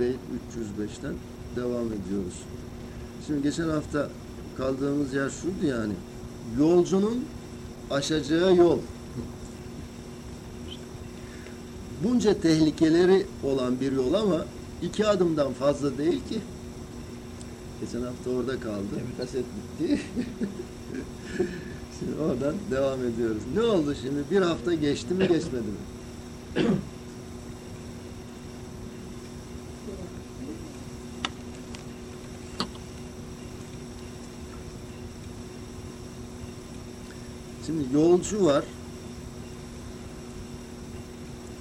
Beyt 305'ten devam ediyoruz. Şimdi geçen hafta kaldığımız yer şuydu yani. Yolcunun aşacağı yol. Bunca tehlikeleri olan bir yol ama iki adımdan fazla değil ki. Geçen hafta orada kaldı. Kaset bitti. şimdi oradan devam ediyoruz. Ne oldu şimdi? Bir hafta geçti mi geçmedi mi? Şimdi yolcu var.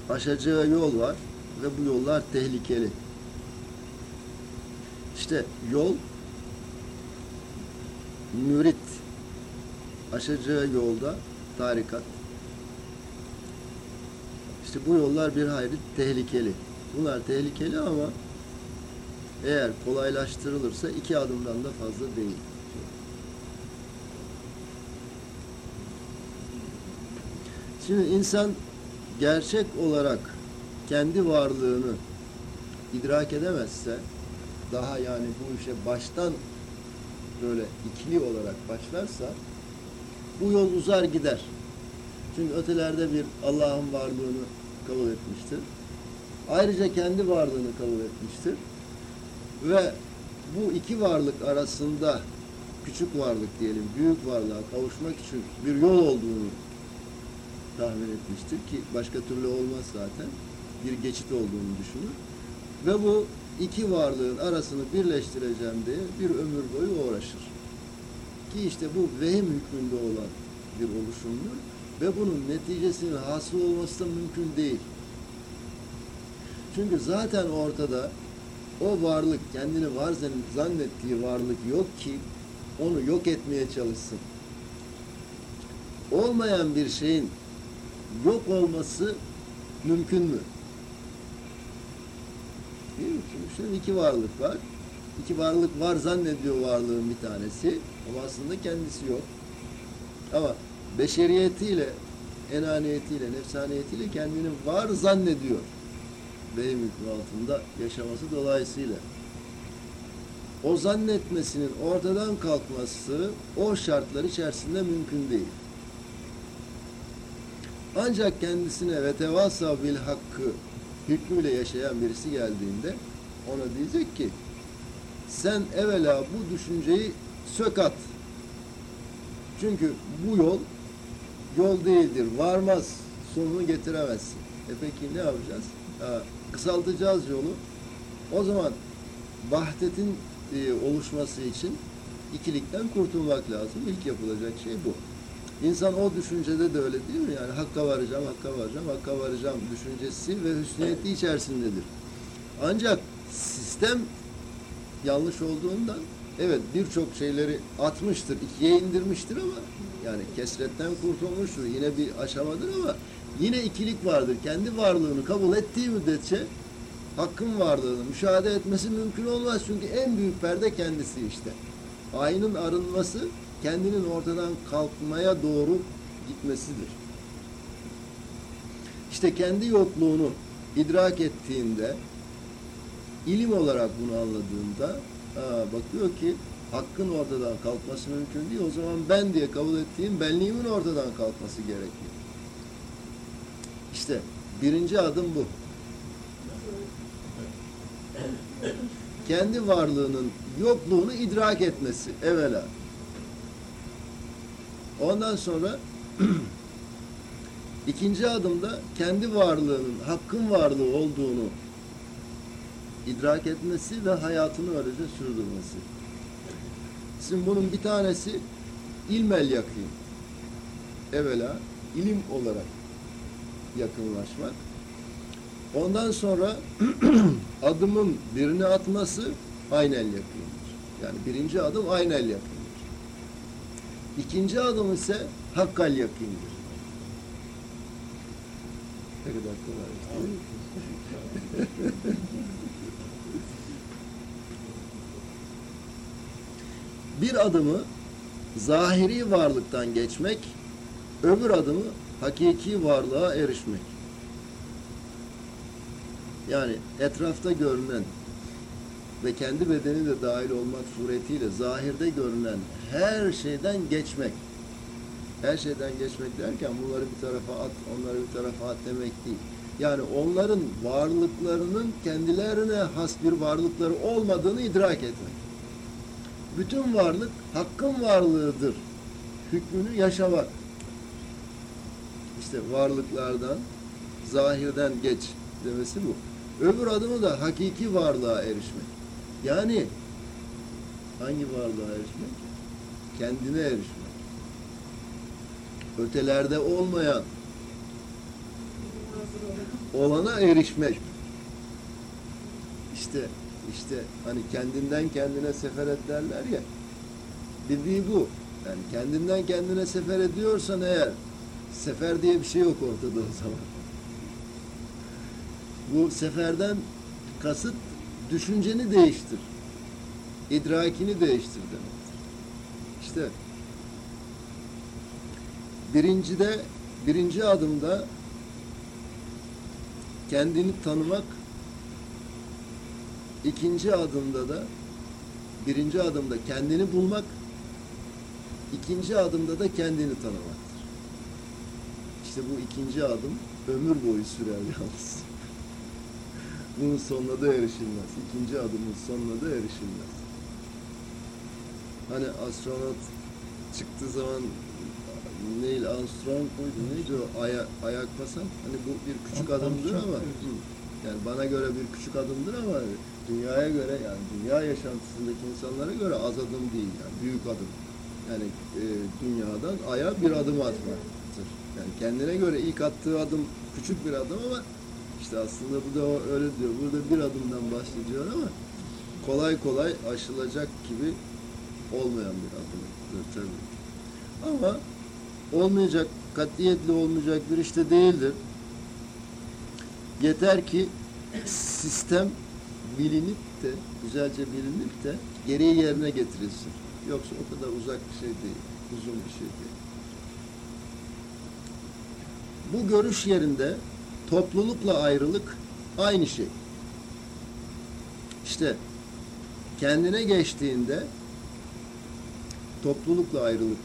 Aşacağı yol var ve bu yollar tehlikeli. İşte yol mürit aşacağı yolda tarikat. İşte bu yollar bir hayli tehlikeli. Bunlar tehlikeli ama eğer kolaylaştırılırsa iki adımdan da fazla değil. Şimdi insan gerçek olarak kendi varlığını idrak edemezse daha yani bu işe baştan böyle ikili olarak başlarsa bu yol uzar gider. Çünkü ötelerde bir Allah'ın varlığını kabul etmiştir. Ayrıca kendi varlığını kabul etmiştir. Ve bu iki varlık arasında küçük varlık diyelim, büyük varlığa kavuşmak için bir yol olduğunu tahmin etmiştir ki başka türlü olmaz zaten. Bir geçit olduğunu düşünür. Ve bu iki varlığın arasını birleştireceğim diye bir ömür boyu uğraşır. Ki işte bu vehim hükmünde olan bir oluşumdur ve bunun neticesinin hasıl olması da mümkün değil. Çünkü zaten ortada o varlık, kendini var zannettiği varlık yok ki onu yok etmeye çalışsın. Olmayan bir şeyin yok olması mümkün mü? Değil mi? Şimdi şunun iki varlık var. İki varlık var zannediyor varlığın bir tanesi ama aslında kendisi yok. Ama beşeriyetiyle, enaniyetiyle, nefsaniyetiyle kendini var zannediyor. Benim hükmü altında yaşaması dolayısıyla. O zannetmesinin ortadan kalkması o şartlar içerisinde mümkün değil. Ancak kendisine ve tevasa bil hakkı hükmüyle yaşayan birisi geldiğinde ona diyecek ki sen evvela bu düşünceyi sök at. Çünkü bu yol yol değildir. Varmaz. Sonunu getiremezsin. E peki ne yapacağız? Ha, kısaltacağız yolu. O zaman vahdetin e, oluşması için ikilikten kurtulmak lazım. İlk yapılacak şey bu. İnsan o düşüncede de öyle değil mi? Yani hakka varacağım, hakka varacağım, hakka varacağım düşüncesi ve hüsniyeti içerisindedir. Ancak sistem yanlış olduğundan evet birçok şeyleri atmıştır, ikiye indirmiştir ama yani kesretten kurtulmuştur. Yine bir aşamadır ama yine ikilik vardır. Kendi varlığını kabul ettiği müddetçe hakkın varlığını müşahede etmesi mümkün olmaz. Çünkü en büyük perde kendisi işte. Aynın arınması kendinin ortadan kalkmaya doğru gitmesidir. İşte kendi yokluğunu idrak ettiğinde, ilim olarak bunu anladığında bakıyor ki hakkın ortadan kalkması mümkün değil. O zaman ben diye kabul ettiğim benliğimin ortadan kalkması gerekiyor. İşte birinci adım bu. Kendi varlığının yokluğunu idrak etmesi evvela. Ondan sonra ikinci adımda kendi varlığının, hakkın varlığı olduğunu idrak etmesi ve hayatını öylece sürdürmesi. Şimdi bunun bir tanesi ilmel yakın. Evvela ilim olarak yakınlaşmak. Ondan sonra adımın birini atması aynel yakındır. Yani birinci adım aynel yakın. İkinci adım ise hakkal yakindir. Ne kadar kolay. Bir adımı zahiri varlıktan geçmek, öbür adımı hakiki varlığa erişmek. Yani etrafta görünen ve kendi bedeni de dahil olmak suretiyle zahirde görünen her şeyden geçmek. Her şeyden geçmek derken bunları bir tarafa at, onları bir tarafa at demek değil. Yani onların varlıklarının kendilerine has bir varlıkları olmadığını idrak etmek. Bütün varlık hakkın varlığıdır. Hükmünü yaşamak. İşte varlıklardan, zahirden geç demesi bu. Öbür adımı da hakiki varlığa erişmek. Yani hangi varlığa erişmek? Kendine erişmek. Ötelerde olmayan olana erişmek. İşte işte hani kendinden kendine sefer et derler ya. Dediği bu. Yani kendinden kendine sefer ediyorsan eğer sefer diye bir şey yok ortada o zaman. Bu seferden kasıt düşünceni değiştir. idrakini değiştir demektir. İşte birincide birinci adımda kendini tanımak ikinci adımda da birinci adımda kendini bulmak ikinci adımda da kendini tanımaktır. İşte bu ikinci adım ömür boyu sürer yalnız. Bunun sonuna da erişilmez. İkinci adımın sonuna da erişilmez. Hani astronot çıktığı zaman Neil Armstrong muydu neydi o aya, ayak basan hani bu bir küçük adımdır ama yani bana göre bir küçük adımdır ama dünyaya göre yani dünya yaşantısındaki insanlara göre az adım değil yani büyük adım. Yani e, dünyadan aya bir adım atmaktır. Yani kendine göre ilk attığı adım küçük bir adım ama işte aslında bu da öyle diyor. Burada bir adımdan başlıyor ama kolay kolay aşılacak gibi olmayan bir adımdır tabii. Ama olmayacak, katiyetli olmayacak bir işte değildir. Yeter ki sistem bilinip de, güzelce bilinip de gereği yerine getirilsin. Yoksa o kadar uzak bir şey değil, uzun bir şey değil. Bu görüş yerinde toplulukla ayrılık aynı şey. İşte kendine geçtiğinde toplulukla ayrılık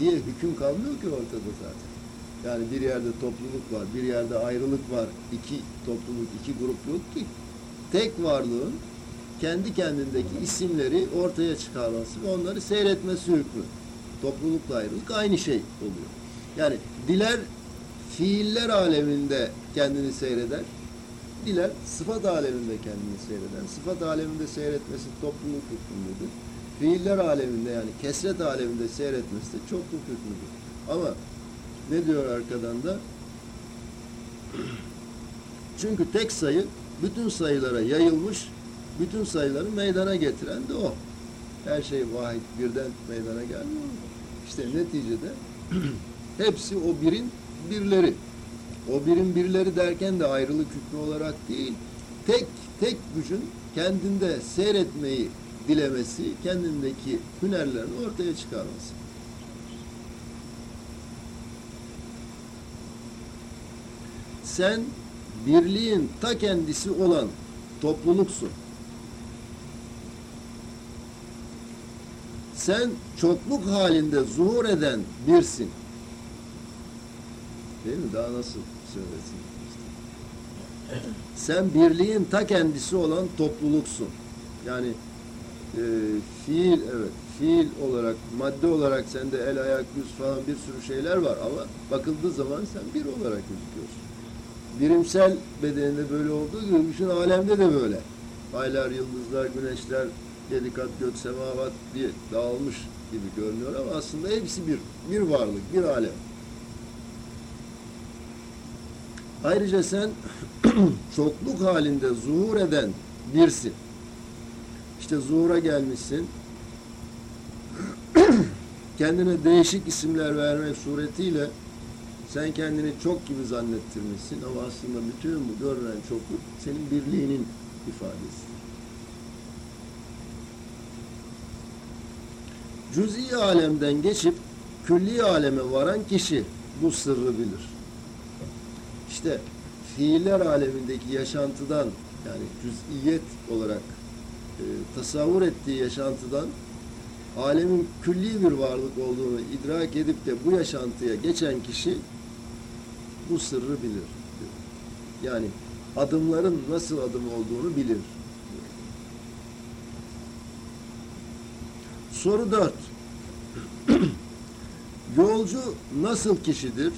diye hüküm kalmıyor ki ortada zaten. Yani bir yerde topluluk var, bir yerde ayrılık var, iki topluluk, iki grupluk ki tek varlığın kendi kendindeki isimleri ortaya çıkarması ve onları seyretmesi hükmü. Toplulukla ayrılık aynı şey oluyor. Yani diler fiiller aleminde kendini seyreder, diler sıfat aleminde kendini seyreder. Sıfat aleminde seyretmesi topluluk hükmündedir. Fiiller aleminde yani kesret aleminde seyretmesi de çokluk hükmüdür. Ama ne diyor arkadan da? Çünkü tek sayı bütün sayılara yayılmış, bütün sayıları meydana getiren de o. Her şey vahid birden meydana gelmiyor? İşte neticede hepsi o birin birleri. O birin birleri derken de ayrılık hükmü olarak değil, tek tek gücün kendinde seyretmeyi dilemesi, kendindeki hünerlerini ortaya çıkarması. Sen birliğin ta kendisi olan topluluksun. Sen çokluk halinde zuhur eden birsin. Değil mi? Daha nasıl söylesin? Sen birliğin ta kendisi olan topluluksun. Yani e, fiil evet fiil olarak madde olarak sende el ayak yüz falan bir sürü şeyler var ama bakıldığı zaman sen bir olarak gözüküyorsun. Birimsel bedeninde böyle olduğu gibi bütün alemde de böyle. Aylar, yıldızlar, güneşler, yedi kat gök semavat diye dağılmış gibi görünüyor ama aslında hepsi bir, bir varlık, bir alem. Ayrıca sen çokluk halinde zuhur eden birsin. İşte zuhura gelmişsin. Kendine değişik isimler vermek suretiyle sen kendini çok gibi zannettirmişsin ama aslında bütün bu görünen çokluk senin birliğinin ifadesi. Cüz'i alemden geçip külli aleme varan kişi bu sırrı bilir. İşte fiiller alemindeki yaşantıdan yani cüz'iyet olarak e, tasavvur ettiği yaşantıdan alemin külli bir varlık olduğunu idrak edip de bu yaşantıya geçen kişi bu sırrı bilir. Yani adımların nasıl adım olduğunu bilir. Soru 4. Yolcu nasıl kişidir?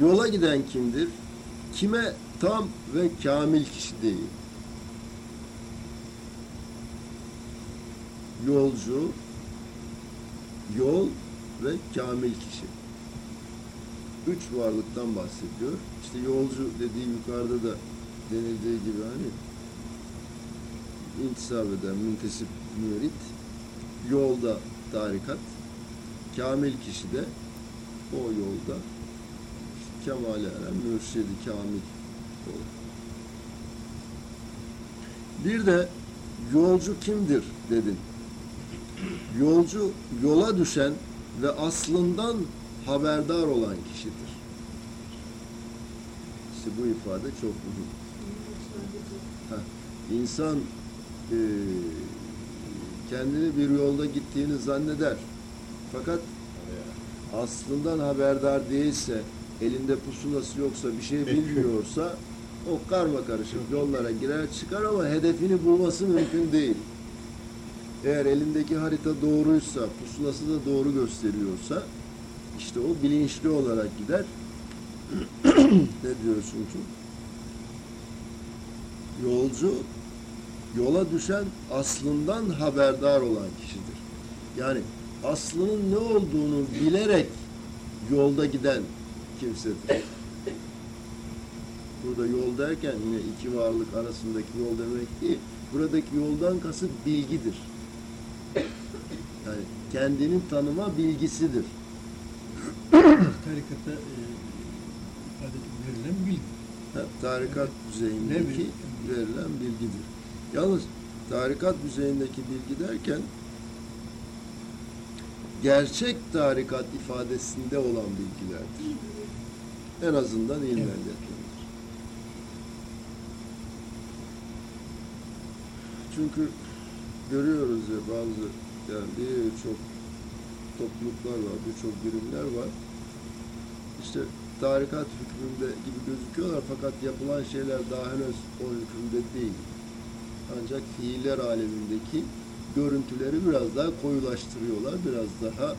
Yola giden kimdir? Kime tam ve kamil kişi değil? Yolcu, yol ve kamil kişi. Üç varlıktan bahsediyor. İşte yolcu dediği yukarıda da denildiği gibi hani intisap eden müntesip mürit, yolda tarikat, kamil kişi de o yolda kemale eren mürşidi kamil olur. Bir de yolcu kimdir dedin. Yolcu yola düşen ve aslından haberdar olan kişidir. İşte bu ifade çok mühim. Heh, İnsan e, kendini bir yolda gittiğini zanneder. Fakat aslından haberdar değilse, elinde pusulası yoksa, bir şey bilmiyorsa o karma karışık yollara girer çıkar ama hedefini bulması mümkün değil. Eğer elindeki harita doğruysa, pusulası da doğru gösteriyorsa işte o bilinçli olarak gider. ne diyorsun ki? Yolcu yola düşen aslından haberdar olan kişidir. Yani aslının ne olduğunu bilerek yolda giden kimsedir. Burada yol derken yine iki varlık arasındaki yol demek değil. Buradaki yoldan kasıt bilgidir. Yani kendini tanıma bilgisidir. tarikata e, ifade verilen bilgi. Ha, tarikat düzeyindeki verilen bilgidir. Yalnız tarikat düzeyindeki bilgi derken gerçek tarikat ifadesinde olan bilgilerdir. En azından ilmelliyetlenir. Çünkü görüyoruz ya bazı yani birçok topluluklar var, birçok birimler var. İşte tarikat hükmünde gibi gözüküyorlar fakat yapılan şeyler daha henüz o hükümde değil. Ancak fiiller alemindeki görüntüleri biraz daha koyulaştırıyorlar, biraz daha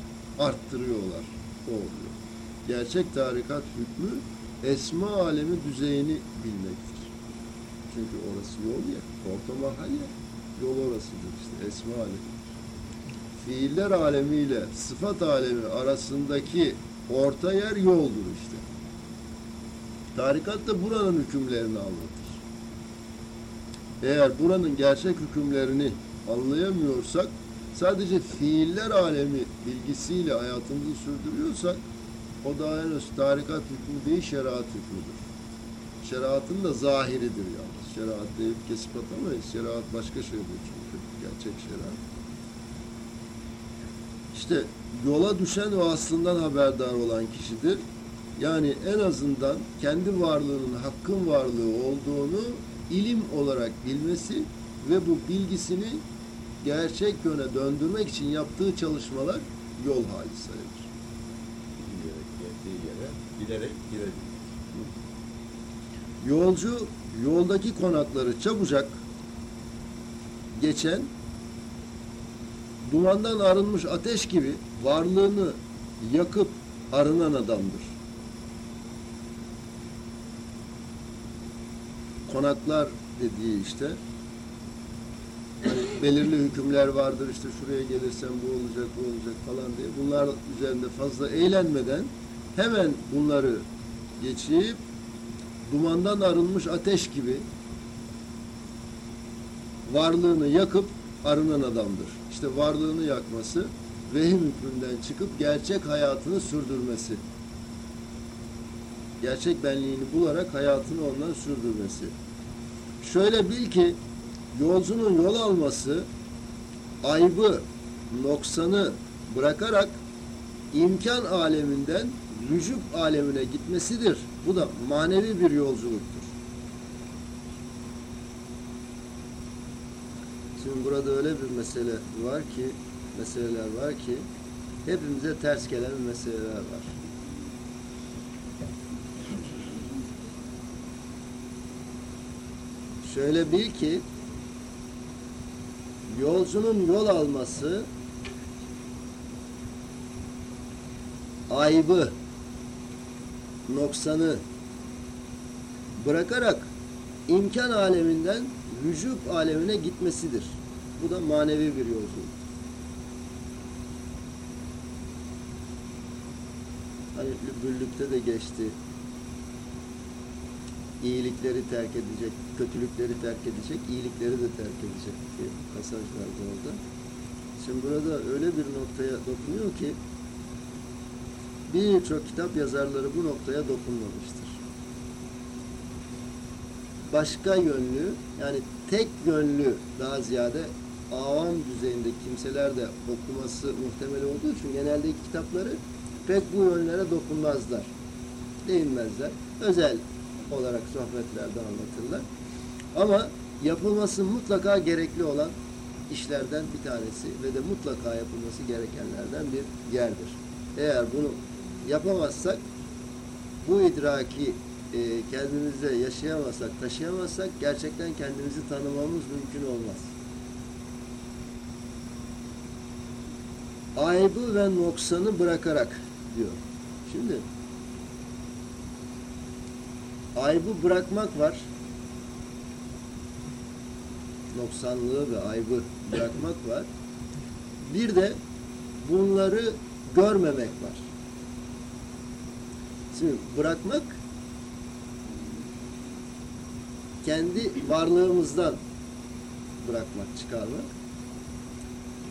arttırıyorlar. O oluyor. Gerçek tarikat hükmü esma alemi düzeyini bilmektir. Çünkü orası yol ya, orta mahal ya, yol orasıdır işte, esma alemi. Fiiller alemiyle sıfat alemi arasındaki orta yer yoldur işte. Tarikat da buranın hükümlerini anlatır. Eğer buranın gerçek hükümlerini anlayamıyorsak, sadece fiiller alemi bilgisiyle hayatımızı sürdürüyorsak, o da henüz tarikat hükmü değil, şeriat hükmüdür. Şeriatın da zahiridir yalnız. Şeriat deyip kesip atamayız. Şeriat başka şeydir çünkü. Gerçek şeriat. İşte yola düşen ve aslından haberdar olan kişidir. Yani en azından kendi varlığının hakkın varlığı olduğunu ilim olarak bilmesi ve bu bilgisini gerçek yöne döndürmek için yaptığı çalışmalar yol hali sayılır. Bilerek girebilir. Yolcu yoldaki konakları çabucak geçen dumandan arınmış ateş gibi varlığını yakıp arınan adamdır. Konaklar dediği işte hani belirli hükümler vardır işte şuraya gelirsen bu olacak bu olacak falan diye bunlar üzerinde fazla eğlenmeden hemen bunları geçip dumandan arınmış ateş gibi varlığını yakıp arınan adamdır. İşte varlığını yakması, vehim hükmünden çıkıp gerçek hayatını sürdürmesi. Gerçek benliğini bularak hayatını ondan sürdürmesi. Şöyle bil ki yolcunun yol alması aybı, noksanı bırakarak imkan aleminden vücut alemine gitmesidir. Bu da manevi bir yolculuktur. Şimdi burada öyle bir mesele var ki, meseleler var ki hepimize ters gelen meseleler var. Şöyle bil ki yolcunun yol alması aybı, noksanı bırakarak imkan aleminden vücub alemine gitmesidir. Bu da manevi bir yolculuk. Hani büllükte de geçti. İyilikleri terk edecek, kötülükleri terk edecek, iyilikleri de terk edecek diye pasaj vardı orada. Şimdi burada öyle bir noktaya dokunuyor ki birçok kitap yazarları bu noktaya dokunmamıştır. Başka yönlü, yani tek yönlü daha ziyade avam düzeyinde kimseler de okuması muhtemel olduğu için genelde kitapları pek bu yönlere dokunmazlar. Değinmezler. Özel olarak sohbetlerde anlatırlar. Ama yapılması mutlaka gerekli olan işlerden bir tanesi ve de mutlaka yapılması gerekenlerden bir yerdir. Eğer bunu yapamazsak bu idraki e, kendimizde yaşayamazsak, taşıyamazsak gerçekten kendimizi tanımamız mümkün olmaz. Aybı ve noksanı bırakarak diyor. Şimdi aybı bırakmak var. Noksanlığı ve aybı bırakmak var. Bir de bunları görmemek var. Bırakmak kendi varlığımızdan bırakmak, çıkarmak.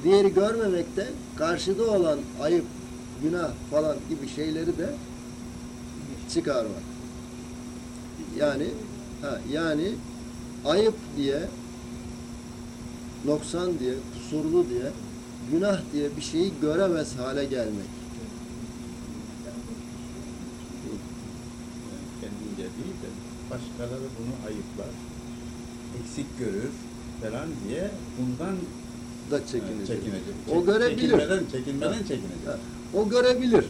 Diğeri görmemek de karşıda olan ayıp, günah falan gibi şeyleri de çıkarmak. Yani ha, yani ayıp diye noksan diye, kusurlu diye, günah diye bir şeyi göremez hale gelmek. kendince değil de başkaları bunu ayıplar, eksik görür falan diye bundan da e, çekinecek. çekinecek. O görebilir. Çekinmeden, çekinmeden Ha. çekinecek. Ha, O görebilir.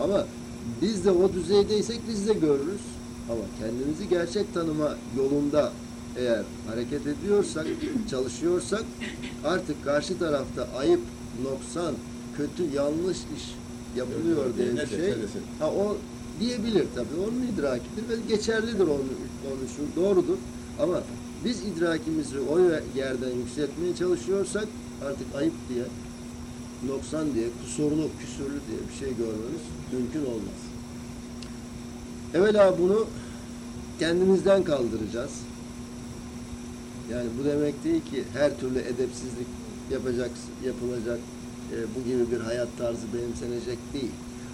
Ama biz de o düzeydeysek biz de görürüz. Ama kendimizi gerçek tanıma yolunda eğer hareket ediyorsak, çalışıyorsak artık karşı tarafta ayıp, noksan, kötü, yanlış iş yapılıyor diye bir şey. Ha o diyebilir tabii. Onun idrakidir ve geçerlidir onun, onun doğrudur. Ama biz idrakimizi o yerden yükseltmeye çalışıyorsak artık ayıp diye noksan diye, kusurlu, küsurlu diye bir şey görmemiz mümkün olmaz. Evvela bunu kendimizden kaldıracağız. Yani bu demek değil ki her türlü edepsizlik yapacak, yapılacak, e, bu gibi bir hayat tarzı benimsenecek değil.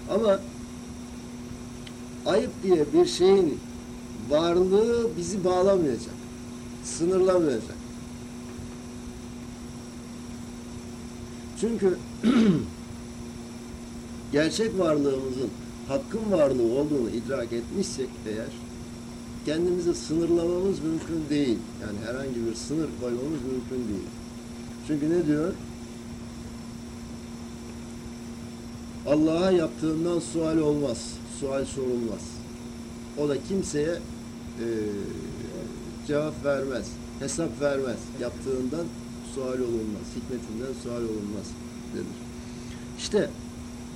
Ama ayıp diye bir şeyin varlığı bizi bağlamayacak, sınırlamayacak. Çünkü gerçek varlığımızın hakkın varlığı olduğunu idrak etmişsek eğer kendimizi sınırlamamız mümkün değil. Yani herhangi bir sınır koymamız mümkün değil. Çünkü ne diyor? Allah'a yaptığından sual olmaz. Sual sorulmaz. O da kimseye eee, cevap vermez. Hesap vermez. Yaptığından sual olunmaz. Hikmetinden sual olunmaz denir. İşte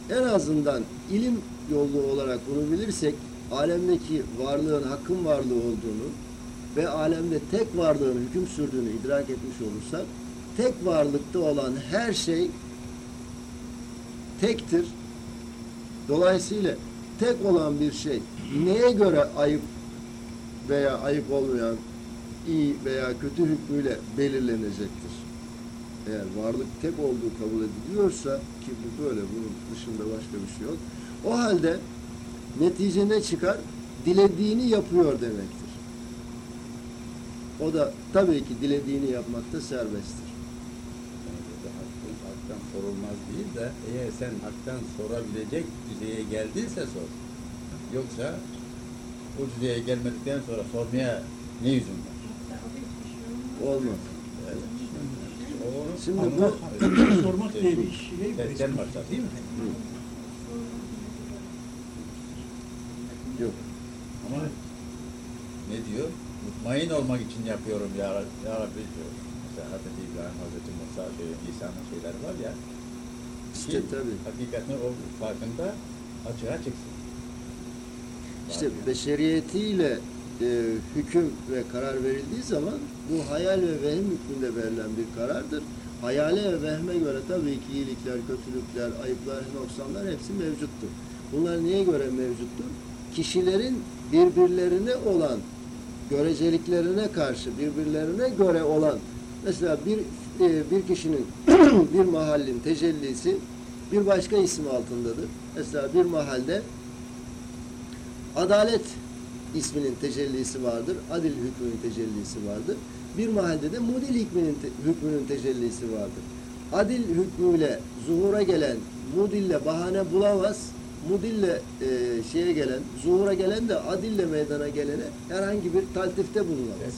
en azından ilim yolu olarak bunu bilirsek alemdeki varlığın hakkın varlığı olduğunu ve alemde tek varlığın hüküm sürdüğünü idrak etmiş olursak tek varlıkta olan her şey tektir. Dolayısıyla tek olan bir şey neye göre ayıp veya ayıp olmayan iyi veya kötü hükmüyle belirlenecektir. Eğer varlık tek olduğu kabul ediliyorsa ki bu böyle bunun dışında başka bir şey yok. O halde netice ne çıkar? Dilediğini yapıyor demektir. O da tabii ki dilediğini yapmakta serbesttir. Yani burada hakkın haktan sorulmaz değil de eğer sen haktan sorabilecek düzeye geldiyse sor. Yoksa o düzeye gelmedikten sonra sormaya ne yüzün var? Olmaz. Evet. Şimdi bu hakkını sormak diye bir şey. Tersten başlar değil mi? yok. Ama ne diyor? Mutmain olmak için yapıyorum ya, ya Rabbi diyor. Mesela Hazreti İbrahim, Hazreti Musa, şey, İsa'nın şeyleri var ya. İşte ki tabii. Hakikaten o farkında açığa çıksın. İşte diyor. beşeriyetiyle e, hüküm ve karar verildiği zaman bu hayal ve vehim hükmünde verilen bir karardır. Hayale ve vehme göre tabii ki iyilikler, kötülükler, ayıplar, noksanlar hepsi mevcuttur. Bunlar niye göre mevcuttur? Kişilerin birbirlerine olan göreceliklerine karşı birbirlerine göre olan mesela bir e, bir kişinin bir mahallin tecellisi bir başka isim altındadır. Mesela bir mahalde Adalet isminin tecellisi vardır. Adil hükmünün tecellisi vardır. Bir mahallede de mudil hükmünün, te- hükmünün tecellisi vardır. Adil hükmüyle zuhura gelen mudille bahane bulamaz. Mudille e, şeye gelen, zuhura gelen de adille meydana gelene herhangi bir taltifte bulunamaz. Evet.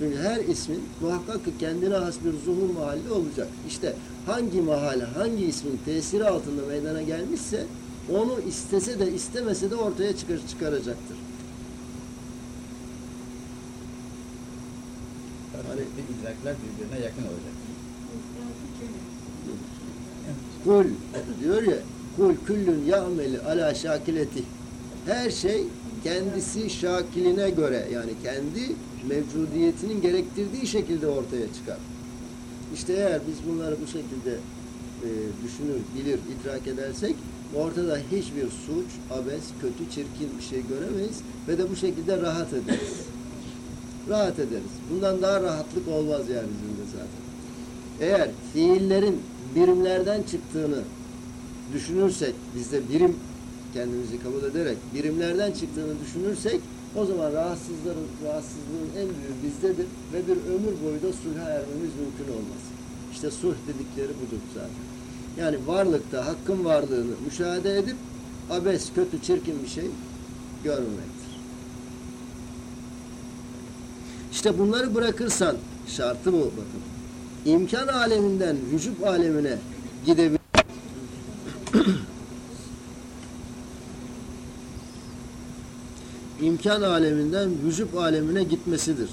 Çünkü her ismin muhakkak ki kendine has bir zuhur mahalli olacak. İşte hangi mahalle, hangi ismin tesiri altında meydana gelmişse onu istese de istemese de ortaya çıkar, çıkaracaktır. Karşılıklı idrakler birbirine yakın olacak. Kul diyor ya kul küllün ya'meli ala şakileti. Her şey kendisi şakiline göre yani kendi mevcudiyetinin gerektirdiği şekilde ortaya çıkar. İşte eğer biz bunları bu şekilde e, düşünür, bilir, idrak edersek ortada hiçbir suç, abes, kötü, çirkin bir şey göremeyiz ve de bu şekilde rahat ederiz. Rahat ederiz. Bundan daha rahatlık olmaz yeryüzünde zaten. Eğer fiillerin birimlerden çıktığını düşünürsek, bizde birim kendimizi kabul ederek birimlerden çıktığını düşünürsek o zaman rahatsızların rahatsızlığın en büyüğü bizdedir ve bir ömür boyu da sulha ermemiz mümkün olmaz. İşte sulh dedikleri budur zaten. Yani varlıkta hakkın varlığını müşahede edip abes, kötü, çirkin bir şey görmemektir. İşte bunları bırakırsan şartı bu bakın. İmkan aleminden vücut alemine gidebilir. imkan aleminden vücut alemine gitmesidir.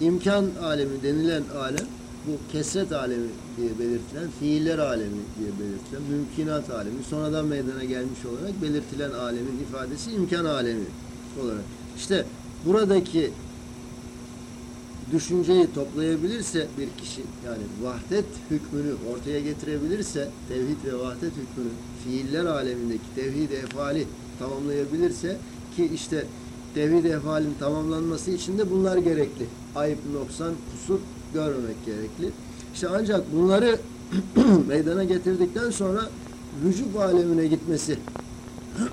İmkan alemi denilen alem bu kesret alemi diye belirtilen, fiiller alemi diye belirtilen, mümkinat alemi, sonradan meydana gelmiş olarak belirtilen alemin ifadesi imkan alemi olarak. İşte buradaki düşünceyi toplayabilirse bir kişi yani vahdet hükmünü ortaya getirebilirse tevhid ve vahdet hükmünü fiiller alemindeki tevhid efali tamamlayabilirse ki işte tevhid efalin tamamlanması için de bunlar gerekli. Ayıp, noksan, kusur görmemek gerekli. İşte ancak bunları meydana getirdikten sonra vücut alemine gitmesi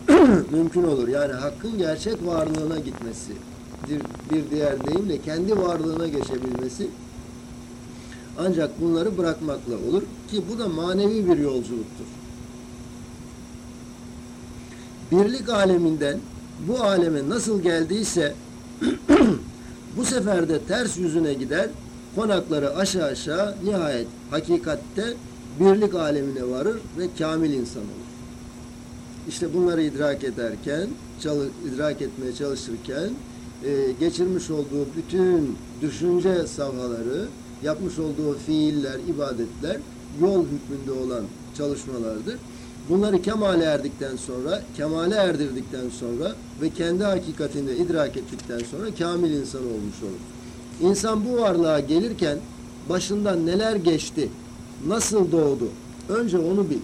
mümkün olur. Yani hakkın gerçek varlığına gitmesi bir diğer deyimle kendi varlığına geçebilmesi ancak bunları bırakmakla olur ki bu da manevi bir yolculuktur. Birlik aleminden bu aleme nasıl geldiyse bu sefer de ters yüzüne gider konakları aşağı aşağı nihayet hakikatte birlik alemine varır ve kamil insan olur. İşte bunları idrak ederken, idrak etmeye çalışırken e, geçirmiş olduğu bütün düşünce safhaları, yapmış olduğu fiiller, ibadetler yol hükmünde olan çalışmalardır. Bunları kemale erdikten sonra, kemale erdirdikten sonra ve kendi hakikatinde idrak ettikten sonra kamil insan olmuş olur. İnsan bu varlığa gelirken başından neler geçti, nasıl doğdu, önce onu bil.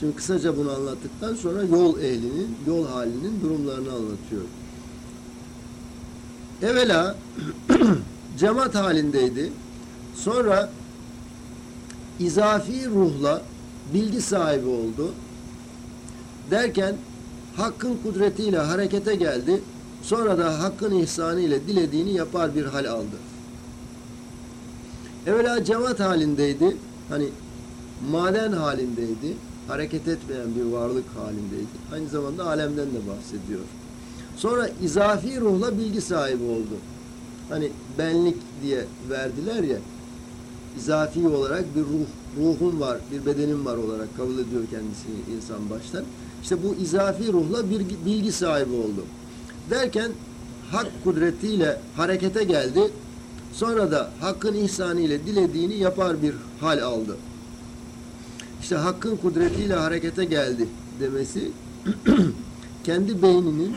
Şimdi kısaca bunu anlattıktan sonra yol ehlinin, yol halinin durumlarını anlatıyor. Evvela cemaat halindeydi. Sonra izafi ruhla bilgi sahibi oldu. Derken hakkın kudretiyle harekete geldi. Sonra da hakkın ihsanı ile dilediğini yapar bir hal aldı. Evvela cemaat halindeydi. Hani maden halindeydi. Hareket etmeyen bir varlık halindeydi. Aynı zamanda alemden de bahsediyor. Sonra izafi ruhla bilgi sahibi oldu. hani benlik diye verdiler ya izafi olarak bir ruh, ruhum var, bir bedenim var olarak kabul ediyor kendisini insan baştan. İşte bu izafi ruhla bir bilgi sahibi oldu. Derken hak kudretiyle harekete geldi. Sonra da hakkın ihsanıyla dilediğini yapar bir hal aldı. İşte hakkın kudretiyle harekete geldi demesi kendi beyninin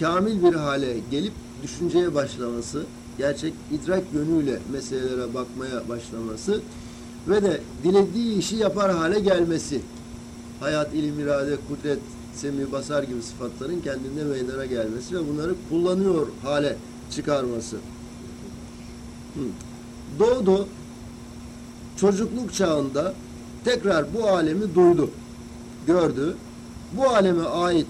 kamil bir hale gelip düşünceye başlaması, gerçek idrak yönüyle meselelere bakmaya başlaması ve de dilediği işi yapar hale gelmesi. Hayat, ilim, irade, kudret, semi, basar gibi sıfatların kendinde meydana gelmesi ve bunları kullanıyor hale çıkarması. Hı. Doğdu, çocukluk çağında tekrar bu alemi duydu, gördü. Bu aleme ait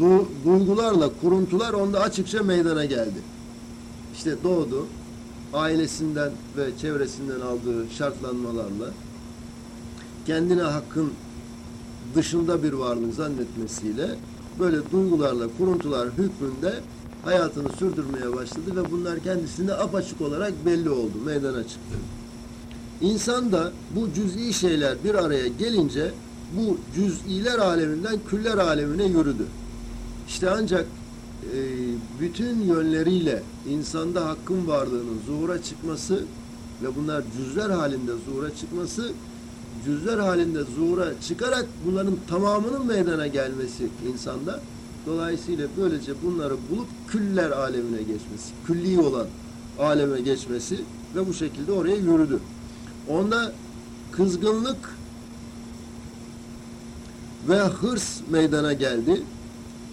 du- duygularla kuruntular onda açıkça meydana geldi. İşte doğdu, ailesinden ve çevresinden aldığı şartlanmalarla kendine hakkın dışında bir varlık zannetmesiyle böyle duygularla, kuruntular hükmünde hayatını sürdürmeye başladı ve bunlar kendisinde apaçık olarak belli oldu, meydana çıktı. İnsan da bu cüz'i şeyler bir araya gelince bu cüz'iler aleminden küller alemine yürüdü. İşte ancak bütün yönleriyle insanda hakkın varlığının zuhura çıkması ve bunlar cüzler halinde zuhura çıkması cüzler halinde zuhura çıkarak bunların tamamının meydana gelmesi insanda dolayısıyla böylece bunları bulup küller alemine geçmesi, külli olan aleme geçmesi ve bu şekilde oraya yürüdü. Onda kızgınlık ve hırs meydana geldi.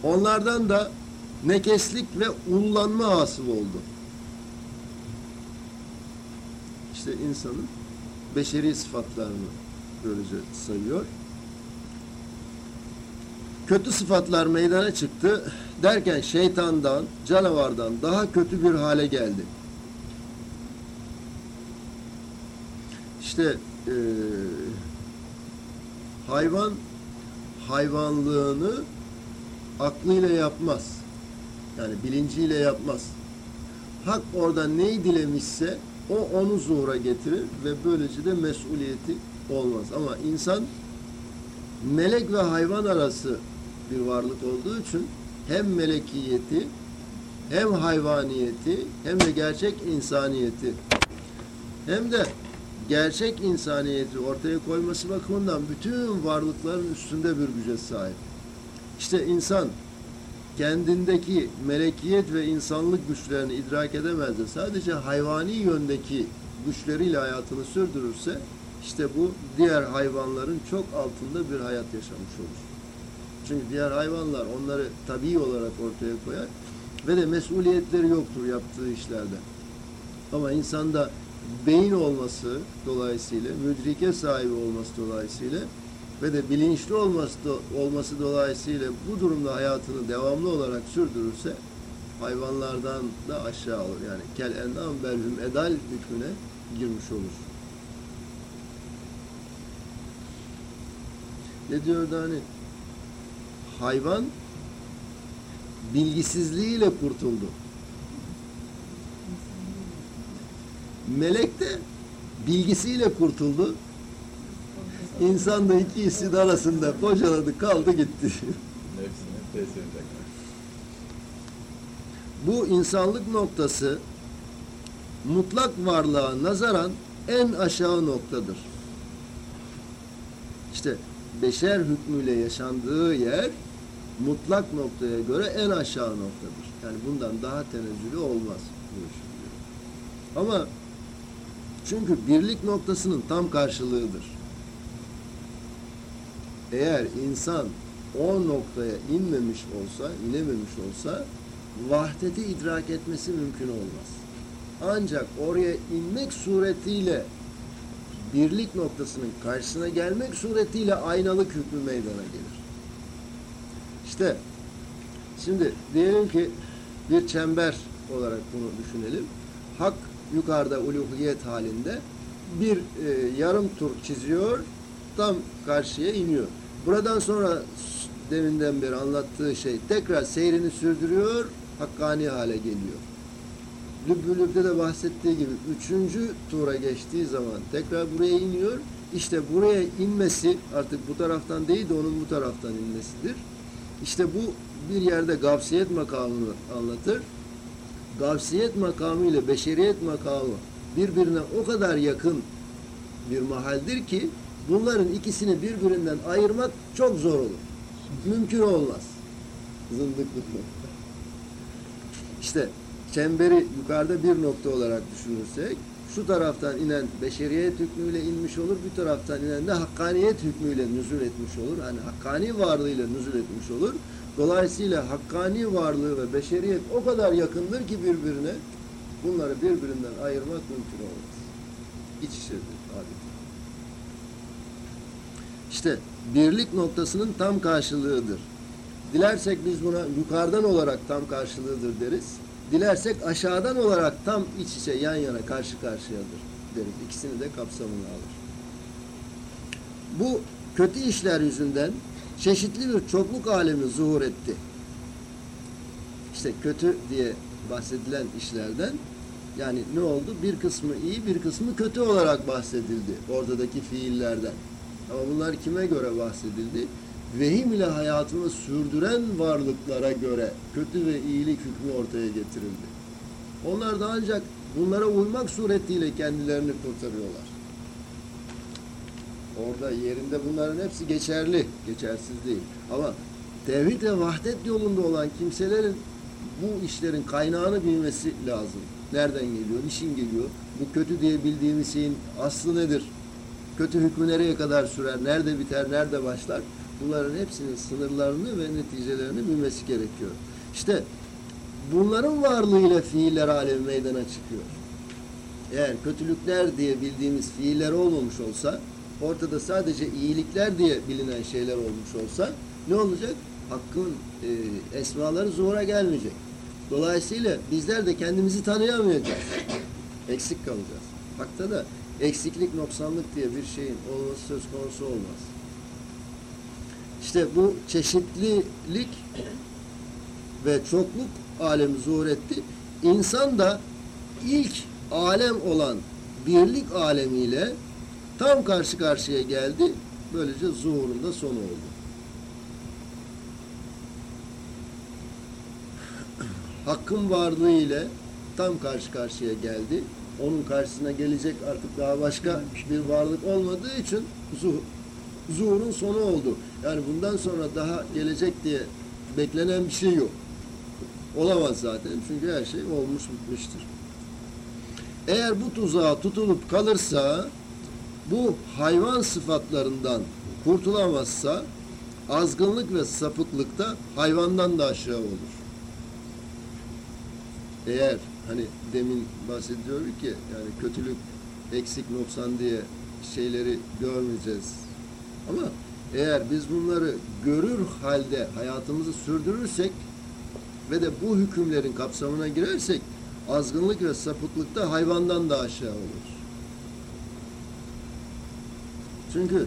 Onlardan da nekeslik ve ullanma hasıl oldu. İşte insanın beşeri sıfatlarını böylece sayıyor. Kötü sıfatlar meydana çıktı derken şeytandan, canavardan daha kötü bir hale geldi. İşte eee, hayvan hayvanlığını aklıyla yapmaz. Yani bilinciyle yapmaz. Hak orada neyi dilemişse o onu zuhura getirir ve böylece de mesuliyeti olmaz. Ama insan melek ve hayvan arası bir varlık olduğu için hem melekiyeti hem hayvaniyeti hem de gerçek insaniyeti hem de gerçek insaniyeti ortaya koyması bakımından bütün varlıkların üstünde bir güce sahip. İşte insan kendindeki melekiyet ve insanlık güçlerini idrak edemez de sadece hayvani yöndeki güçleriyle hayatını sürdürürse işte bu diğer hayvanların çok altında bir hayat yaşamış olur. Çünkü diğer hayvanlar onları tabii olarak ortaya koyar ve de mesuliyetleri yoktur yaptığı işlerde. Ama insanda beyin olması dolayısıyla, müdrike sahibi olması dolayısıyla ve de bilinçli olması, do- olması dolayısıyla bu durumda hayatını devamlı olarak sürdürürse hayvanlardan da aşağı olur. Yani kel endam belhum edal hükmüne girmiş olur. Ne diyordu hani? Hayvan bilgisizliğiyle kurtuldu. Melek de bilgisiyle kurtuldu. İnsan da iki hissin arasında kocaladı kaldı gitti. Nefsinin tesirinde. Bu insanlık noktası mutlak varlığa nazaran en aşağı noktadır. İşte beşer hükmüyle yaşandığı yer mutlak noktaya göre en aşağı noktadır. Yani bundan daha tenezzülü olmaz. Ama çünkü birlik noktasının tam karşılığıdır. Eğer insan o noktaya inmemiş olsa, inememiş olsa vahdeti idrak etmesi mümkün olmaz. Ancak oraya inmek suretiyle birlik noktasının karşısına gelmek suretiyle aynalık hükmü meydana gelir. İşte şimdi diyelim ki bir çember olarak bunu düşünelim. Hak yukarıda uluhiyet halinde bir e, yarım tur çiziyor, tam karşıya iniyor. Buradan sonra deminden beri anlattığı şey tekrar seyrini sürdürüyor, hakkani hale geliyor. Lübbülüb'de de bahsettiği gibi üçüncü tura geçtiği zaman tekrar buraya iniyor. İşte buraya inmesi artık bu taraftan değil de onun bu taraftan inmesidir. İşte bu bir yerde gavsiyet makamını anlatır. Gavsiyet makamı ile beşeriyet makamı birbirine o kadar yakın bir mahaldir ki bunların ikisini birbirinden ayırmak çok zor olur. Mümkün olmaz. Zındıklıkla. İşte çemberi yukarıda bir nokta olarak düşünürsek şu taraftan inen beşeriyet hükmüyle inmiş olur, bir taraftan inen de hakkaniyet hükmüyle nüzul etmiş olur. Yani hakkani varlığıyla nüzul etmiş olur. Dolayısıyla hakkani varlığı ve beşeriyet o kadar yakındır ki birbirine bunları birbirinden ayırmak mümkün olmaz. İç içedir adeta. İşte birlik noktasının tam karşılığıdır. Dilersek biz buna yukarıdan olarak tam karşılığıdır deriz. Dilersek aşağıdan olarak tam iç içe yan yana karşı karşıyadır deriz. İkisini de kapsamına alır. Bu kötü işler yüzünden çeşitli bir çokluk alemi zuhur etti. İşte kötü diye bahsedilen işlerden yani ne oldu? Bir kısmı iyi, bir kısmı kötü olarak bahsedildi oradaki fiillerden. Ama bunlar kime göre bahsedildi? Vehim ile hayatını sürdüren varlıklara göre kötü ve iyilik hükmü ortaya getirildi. Onlar da ancak bunlara uymak suretiyle kendilerini kurtarıyorlar. Orada yerinde bunların hepsi geçerli, geçersiz değil. Ama tevhid ve vahdet yolunda olan kimselerin bu işlerin kaynağını bilmesi lazım. Nereden geliyor, niçin geliyor? Bu kötü diye bildiğimiz şeyin aslı nedir? Kötü hükmü nereye kadar sürer, nerede biter, nerede başlar? Bunların hepsinin sınırlarını ve neticelerini bilmesi gerekiyor. İşte bunların varlığıyla fiiller alemi meydana çıkıyor. Eğer kötülükler diye bildiğimiz fiiller olmamış olsa, ortada sadece iyilikler diye bilinen şeyler olmuş olsa ne olacak? Hakkın e, esmaları zuhura gelmeyecek. Dolayısıyla bizler de kendimizi tanıyamayacağız. Eksik kalacağız. Hakta da eksiklik, noksanlık diye bir şeyin olması söz konusu olmaz. İşte bu çeşitlilik ve çokluk alemi zuhur etti. İnsan da ilk alem olan birlik alemiyle tam karşı karşıya geldi. Böylece zuhurunda sonu oldu. Hakkın varlığı ile tam karşı karşıya geldi. Onun karşısına gelecek artık daha başka bir varlık olmadığı için zuhur, zuhurun sonu oldu. Yani bundan sonra daha gelecek diye beklenen bir şey yok. Olamaz zaten çünkü her şey olmuş bitmiştir. Eğer bu tuzağa tutulup kalırsa bu hayvan sıfatlarından kurtulamazsa azgınlık ve sapıklıkta hayvandan da aşağı olur. Eğer hani demin bahsediyorduk ki yani kötülük, eksik, noksan diye şeyleri görmeyeceğiz. Ama eğer biz bunları görür halde hayatımızı sürdürürsek ve de bu hükümlerin kapsamına girersek azgınlık ve sapıklıkta hayvandan da aşağı olur. Çünkü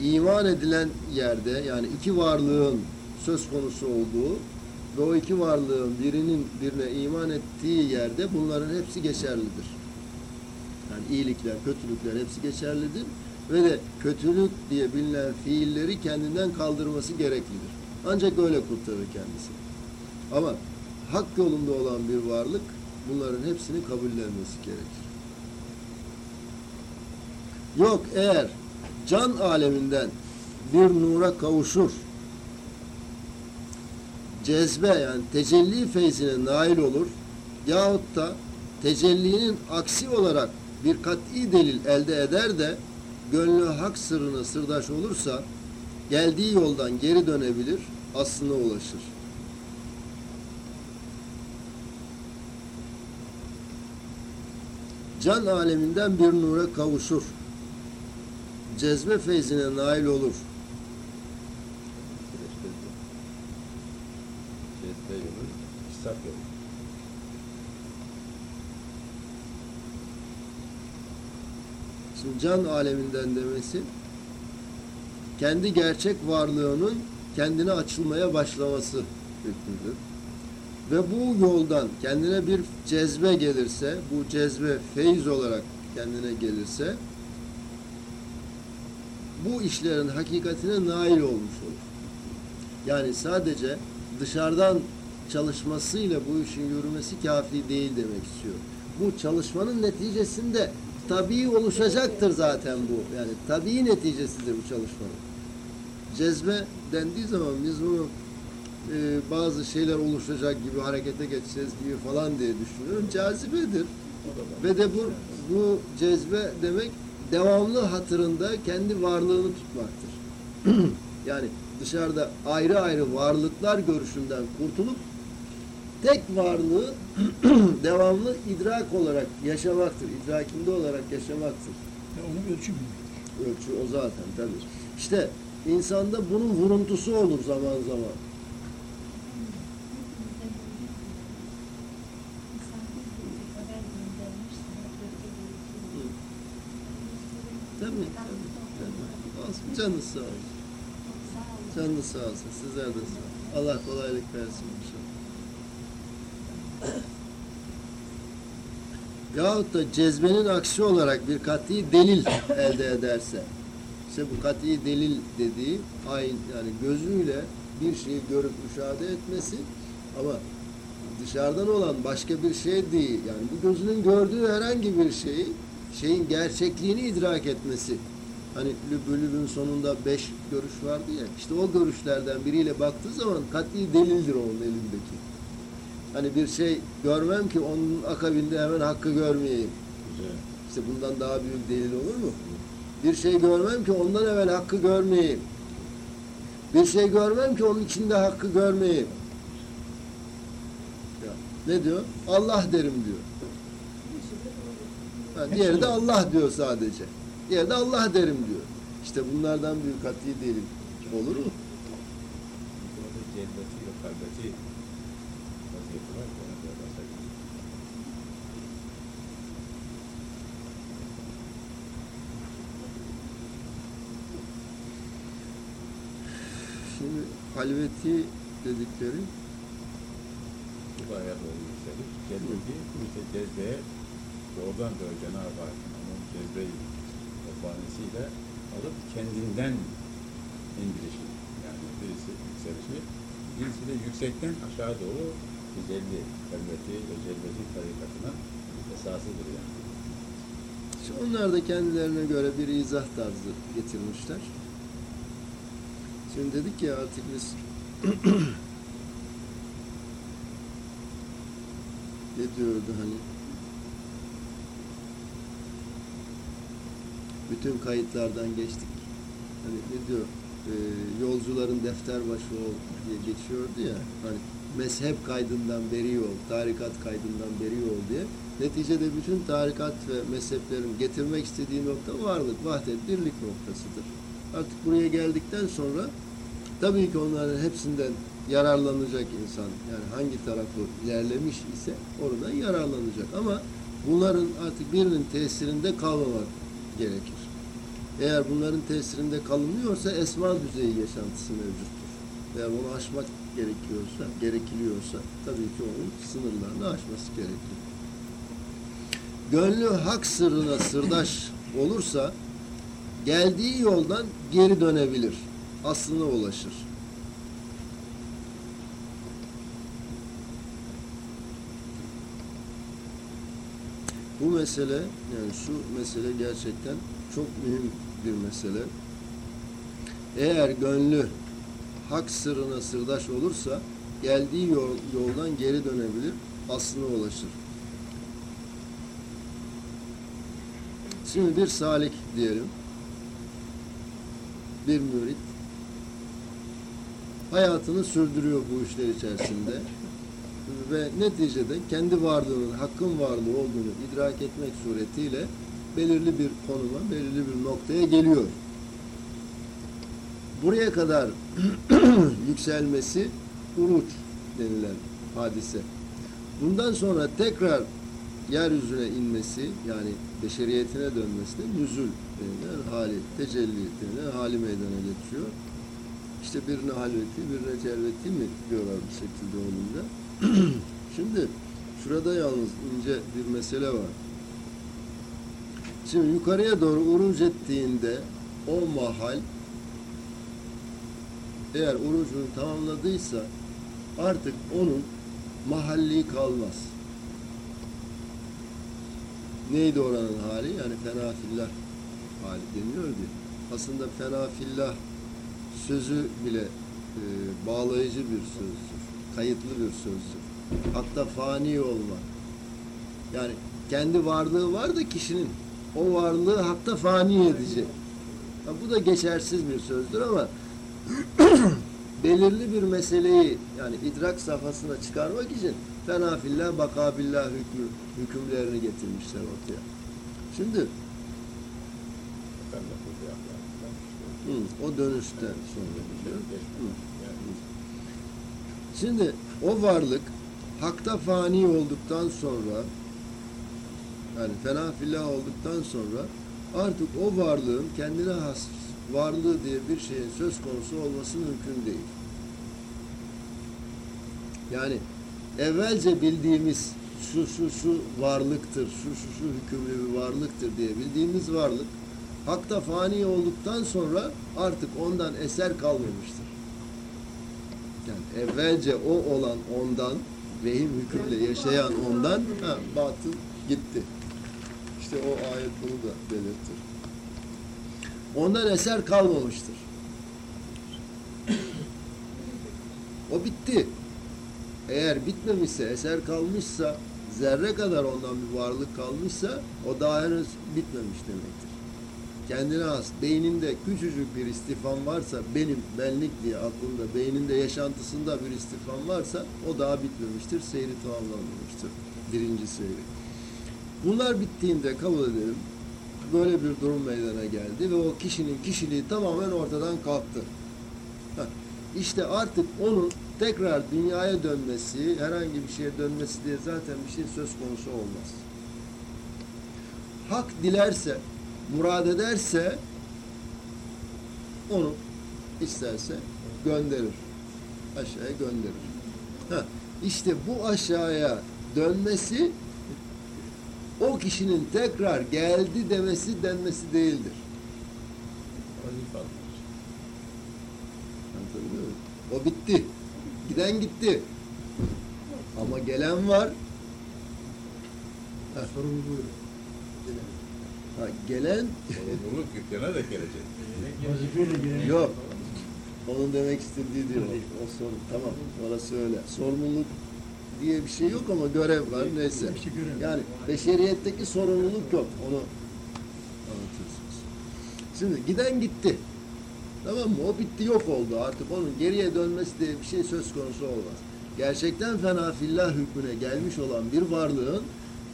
iman edilen yerde yani iki varlığın söz konusu olduğu ve o iki varlığın birinin birine iman ettiği yerde bunların hepsi geçerlidir. Yani iyilikler, kötülükler hepsi geçerlidir ve de kötülük diye bilinen fiilleri kendinden kaldırması gereklidir. Ancak öyle kurtarır kendisi. Ama hak yolunda olan bir varlık bunların hepsini kabullenmesi gerekir. Yok eğer can aleminden bir nura kavuşur, cezbe yani tecelli feyzine nail olur yahut da tecellinin aksi olarak bir kat'i delil elde eder de gönlü hak sırrına sırdaş olursa geldiği yoldan geri dönebilir, aslına ulaşır. Can aleminden bir nura kavuşur. Cezbe feyzine nail olur. Cezbe yolu, hesap yolu. Şimdi can aleminden demesi kendi gerçek varlığının kendine açılmaya başlaması hükmüdür. ve bu yoldan kendine bir cezbe gelirse, bu cezbe feyiz olarak kendine gelirse bu işlerin hakikatine nail olmuş olur. Yani sadece dışarıdan çalışmasıyla bu işin yürümesi kafi değil demek istiyor. Bu çalışmanın neticesinde tabii oluşacaktır zaten bu. Yani tabii neticesidir bu çalışmanın. Cezbe dendiği zaman biz bunu e, bazı şeyler oluşacak gibi harekete geçeceğiz gibi falan diye düşünüyorum. Cazibedir. Ve de bu, bu cezbe demek devamlı hatırında kendi varlığını tutmaktır. yani dışarıda ayrı ayrı varlıklar görüşünden kurtulup tek varlığı devamlı idrak olarak yaşamaktır. İdrakinde olarak yaşamaktır. Ya onu ölçü bilmek. Ölçü o zaten tabii. İşte insanda bunun vuruntusu olur zaman zaman. Tabii, tabii, canınız sağ olsun. Canınız sağ olsun. Sizler de sağ olun. Allah kolaylık versin inşallah. Yahut da cezbenin aksi olarak bir kat'i delil elde ederse işte bu kat'i delil dediği aynı yani gözüyle bir şeyi görüp müşahede etmesi ama dışarıdan olan başka bir şey değil. Yani bu gözünün gördüğü herhangi bir şeyi şeyin gerçekliğini idrak etmesi. Hani Lübülüb'ün sonunda beş görüş vardı ya. işte o görüşlerden biriyle baktığı zaman kat'i delildir onun elindeki. Hani bir şey görmem ki onun akabinde hemen hakkı görmeyeyim. Güzel. İşte bundan daha büyük delil olur mu? Bir şey görmem ki ondan evvel hakkı görmeyeyim. Bir şey görmem ki onun içinde hakkı görmeyeyim. Ya, ne diyor? Allah derim diyor. Ha, diğeri de Allah diyor sadece. Diğeri de Allah derim diyor. İşte bunlardan büyük kat'i delil olur mu? Şimdi halveti dedikleri ayet doğru yükselir. Cenneti işte cezbeye doğrudan doğru Cenab-ı Hakk'ın onun cezbeyi toplanesiyle alıp kendinden indirişi. Yani birisi yükselişi, birisi de yüksekten aşağı doğru güzelliği, kalbeti ve cezbeti tarikatının esasıdır yani. İşte onlar da kendilerine göre bir izah tarzı getirmişler. Şimdi dedik ya artık biz ne diyordu hani bütün kayıtlardan geçtik. Hani ne diyor e, yolcuların defter başı ol diye geçiyordu ya hani mezhep kaydından beri ol, tarikat kaydından beri ol diye. Neticede bütün tarikat ve mezheplerin getirmek istediği nokta varlık, vahdet, birlik noktasıdır. Artık buraya geldikten sonra tabii ki onların hepsinden yararlanacak insan. Yani hangi tarafı ilerlemiş ise oradan yararlanacak. Ama bunların artık birinin tesirinde kalmamak gerekir. Eğer bunların tesirinde kalınıyorsa esma düzeyi yaşantısı mevcuttur. Veya bunu aşmak gerekiyorsa, gerekiliyorsa tabii ki onun sınırlarını aşması gerekir. Gönlü hak sırrına sırdaş olursa geldiği yoldan geri dönebilir. Aslına ulaşır. Bu mesele yani şu mesele gerçekten çok mühim bir mesele. Eğer gönlü hak sırrına sırdaş olursa geldiği yol, yoldan geri dönebilir, aslına ulaşır. Şimdi bir salik diyelim. Bir mürit hayatını sürdürüyor bu işler içerisinde ve neticede kendi varlığının, hakkın varlığı olduğunu idrak etmek suretiyle belirli bir konuma, belirli bir noktaya geliyor. Buraya kadar yükselmesi uruç denilen hadise. Bundan sonra tekrar yeryüzüne inmesi yani beşeriyetine dönmesi de nüzül denilen hali, tecelli denilen hali meydana getiriyor. İşte birine halveti, birine celveti mi diyorlar bu şekilde olunca. Şimdi şurada yalnız ince bir mesele var. Şimdi yukarıya doğru uruc ettiğinde o mahal eğer urucunu tamamladıysa artık onun mahalli kalmaz. Neydi oranın hali? Yani fena fillah hali deniyordu. Aslında fena fillah sözü bile e, bağlayıcı bir sözdür. Kayıtlı bir sözdür. Hatta fani olma. Yani kendi varlığı var da kişinin o varlığı hatta fani edecek. Ha, bu da geçersiz bir sözdür ama belirli bir meseleyi yani idrak safhasına çıkarmak için fena fillah bakabillah hükmü, hükümlerini getirmişler ortaya. Şimdi hı, o dönüşten sonra Şimdi o varlık hakta fani olduktan sonra yani fena fillah olduktan sonra artık o varlığın kendine has varlığı diye bir şeyin söz konusu olması mümkün değil. Yani evvelce bildiğimiz şu şu şu varlıktır, şu şu şu hükümlü bir varlıktır diye bildiğimiz varlık hakta fani olduktan sonra artık ondan eser kalmamıştır. Yani evvelce o olan ondan, vehim hükümle yaşayan ondan, ha, batıl gitti. İşte o ayet bunu da belirtir. Ondan eser kalmamıştır. O bitti. Eğer bitmemişse, eser kalmışsa, zerre kadar ondan bir varlık kalmışsa, o daha henüz bitmemiş demektir kendine has beyninde küçücük bir istifam varsa benim benlik diye aklında beyninde yaşantısında bir istifam varsa o daha bitmemiştir seyri tamamlanmamıştır birinci seyri bunlar bittiğinde kabul edelim böyle bir durum meydana geldi ve o kişinin kişiliği tamamen ortadan kalktı Heh, işte artık onun tekrar dünyaya dönmesi herhangi bir şeye dönmesi diye zaten bir şey söz konusu olmaz hak dilerse murad ederse onu isterse gönderir. Aşağıya gönderir. Ha, işte bu aşağıya dönmesi o kişinin tekrar geldi demesi denmesi değildir. O bitti. Giden gitti. Ama gelen var. Ha, Sorumluluğu yok. ha, gelen Sorumluluk yüklene de gelecek. Yok. Onun demek istediği diyor. O sorun. Tamam. Orası öyle. Sorumluluk diye bir şey yok ama görev var. Neyse. Görev. Yani beşeriyetteki sorumluluk yok. Onu anlatıyorsunuz. Şimdi giden gitti. Tamam mı? O bitti yok oldu. Artık onun geriye dönmesi diye bir şey söz konusu olmaz. Gerçekten fena fillah hükmüne gelmiş olan bir varlığın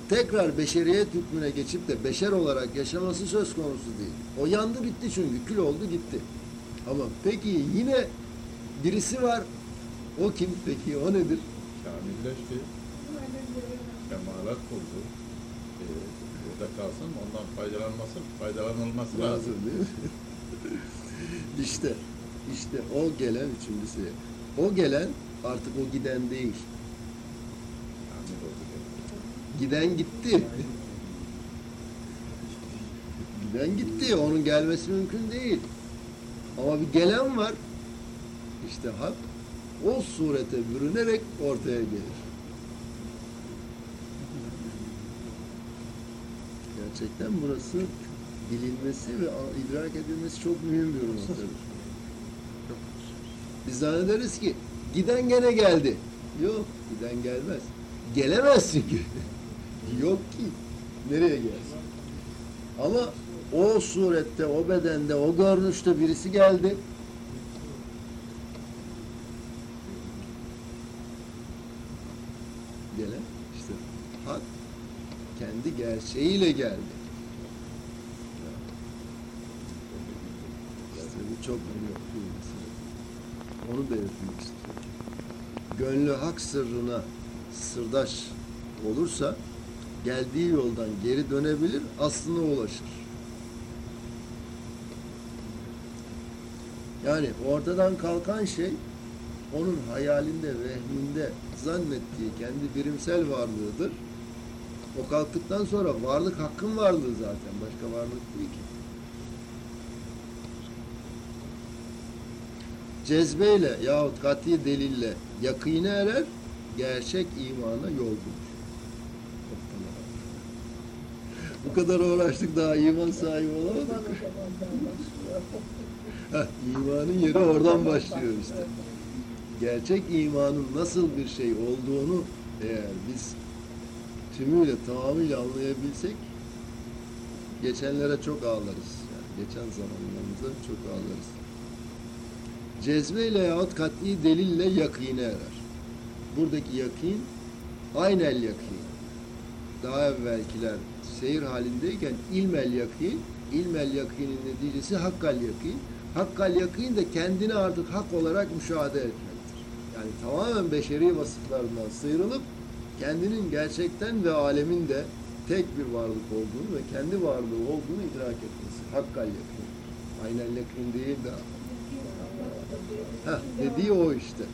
tekrar beşeriyet hükmüne geçip de beşer olarak yaşaması söz konusu değil. O yandı bitti çünkü. Kül oldu gitti. Ama peki yine birisi var. O kim peki? O nedir? Kamilleşti. Kemalat kurdu. Ee, burada kalsın, ondan faydalanması, faydalanılması lazım. Lazım değil mi? işte, işte o gelen üçüncüsü. O gelen artık o giden değil. Giden gitti. Giden gitti. Onun gelmesi mümkün değil. Ama bir gelen var. İşte hak o surete bürünerek ortaya gelir. Gerçekten burası bilinmesi ve idrak edilmesi çok mühim bir noktadır. Biz zannederiz ki giden gene geldi. Yok, giden gelmez. Gelemez çünkü. Yok ki. Nereye gelsin? Ama o surette, o bedende, o görünüşte birisi geldi. Gelen işte hak kendi gerçeğiyle geldi. İşte bu çok bir mesele. Onu belirtmek istiyorum. Gönlü hak sırrına sırdaş olursa geldiği yoldan geri dönebilir, aslına ulaşır. Yani ortadan kalkan şey onun hayalinde, vehminde zannettiği kendi birimsel varlığıdır. O kalktıktan sonra varlık hakkın varlığı zaten. Başka varlık değil ki. Cezbeyle yahut kati delille yakine erer, gerçek imana yol bulur. Bu kadar uğraştık daha iman sahibi olamadık. İmanın yeri oradan başlıyor işte. Gerçek imanın nasıl bir şey olduğunu eğer biz tümüyle tamamıyla anlayabilsek geçenlere çok ağlarız. Yani geçen zamanlarımızda çok ağlarız. Cezbeyle yahut kat'i delille yakine erer. Buradaki yakin aynel yakin. Daha evvelkiler seyir halindeyken ilmel yakin, ilmel yakinin neticesi hakkal yakin. Hakkal yakin de kendini artık hak olarak müşahede etmektir. Yani tamamen beşeri vasıflarından sıyrılıp kendinin gerçekten ve alemin de tek bir varlık olduğunu ve kendi varlığı olduğunu idrak etmesi. Hakkal yakin. Aynen yakin değil de Heh, dediği o işte.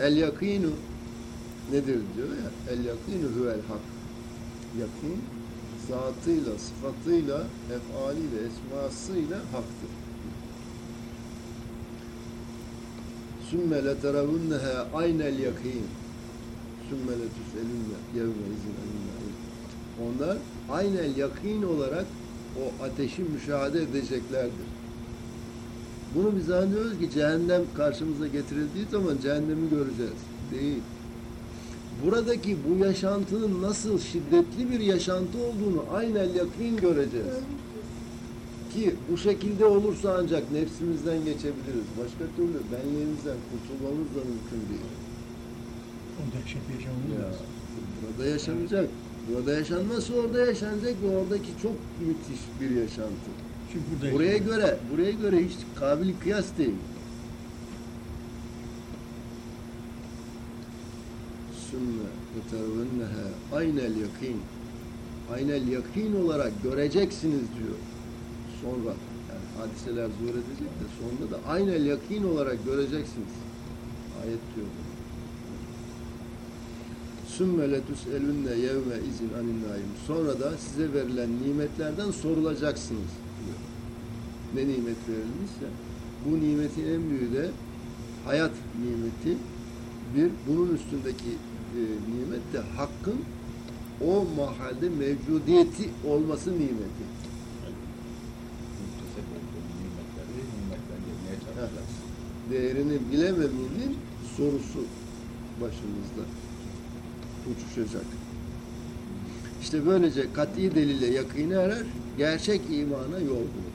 El yakinu nedir diyor ya. El yakinu huvel hak. Yakin zatıyla, sıfatıyla, efaliyle, esmasıyla haktır. Sümme leterevunnehe aynel yakin. Sümme letüselünne yevme izin anin Onlar aynel yakin olarak o ateşi müşahede edeceklerdir. Bunu biz anlıyoruz ki cehennem karşımıza getirildiği zaman cehennemi göreceğiz. Değil. Buradaki bu yaşantının nasıl şiddetli bir yaşantı olduğunu aynen yakın göreceğiz. Ki bu şekilde olursa ancak nefsimizden geçebiliriz. Başka türlü benliğimizden kurtulmamız da mümkün değil. O dehşet yaşamını Ya, burada yaşanacak. Burada yaşanmazsa orada yaşanacak ve oradaki çok müthiş bir yaşantı. Çünkü burada Buraya yaşamıyor. göre, buraya göre hiç kabil kıyas değil. Sümme vetervennehe aynel yakin. Aynel yakin olarak göreceksiniz diyor. Sonra yani hadiseler zuhur edecek de sonunda da aynel yakin olarak göreceksiniz. Ayet diyor. Sümme letüselünne yevme izin anin naim. Sonra da size verilen nimetlerden sorulacaksınız diyor. Ne nimet verilmişse bu nimetin en büyüğü de hayat nimeti bir bunun üstündeki e, nimet de hakkın o mahalde mevcudiyeti olması nimeti. Değerini bilememenin sorusu başımızda uçuşacak. İşte böylece kat'i delile yakını erer, gerçek imana yol bulur.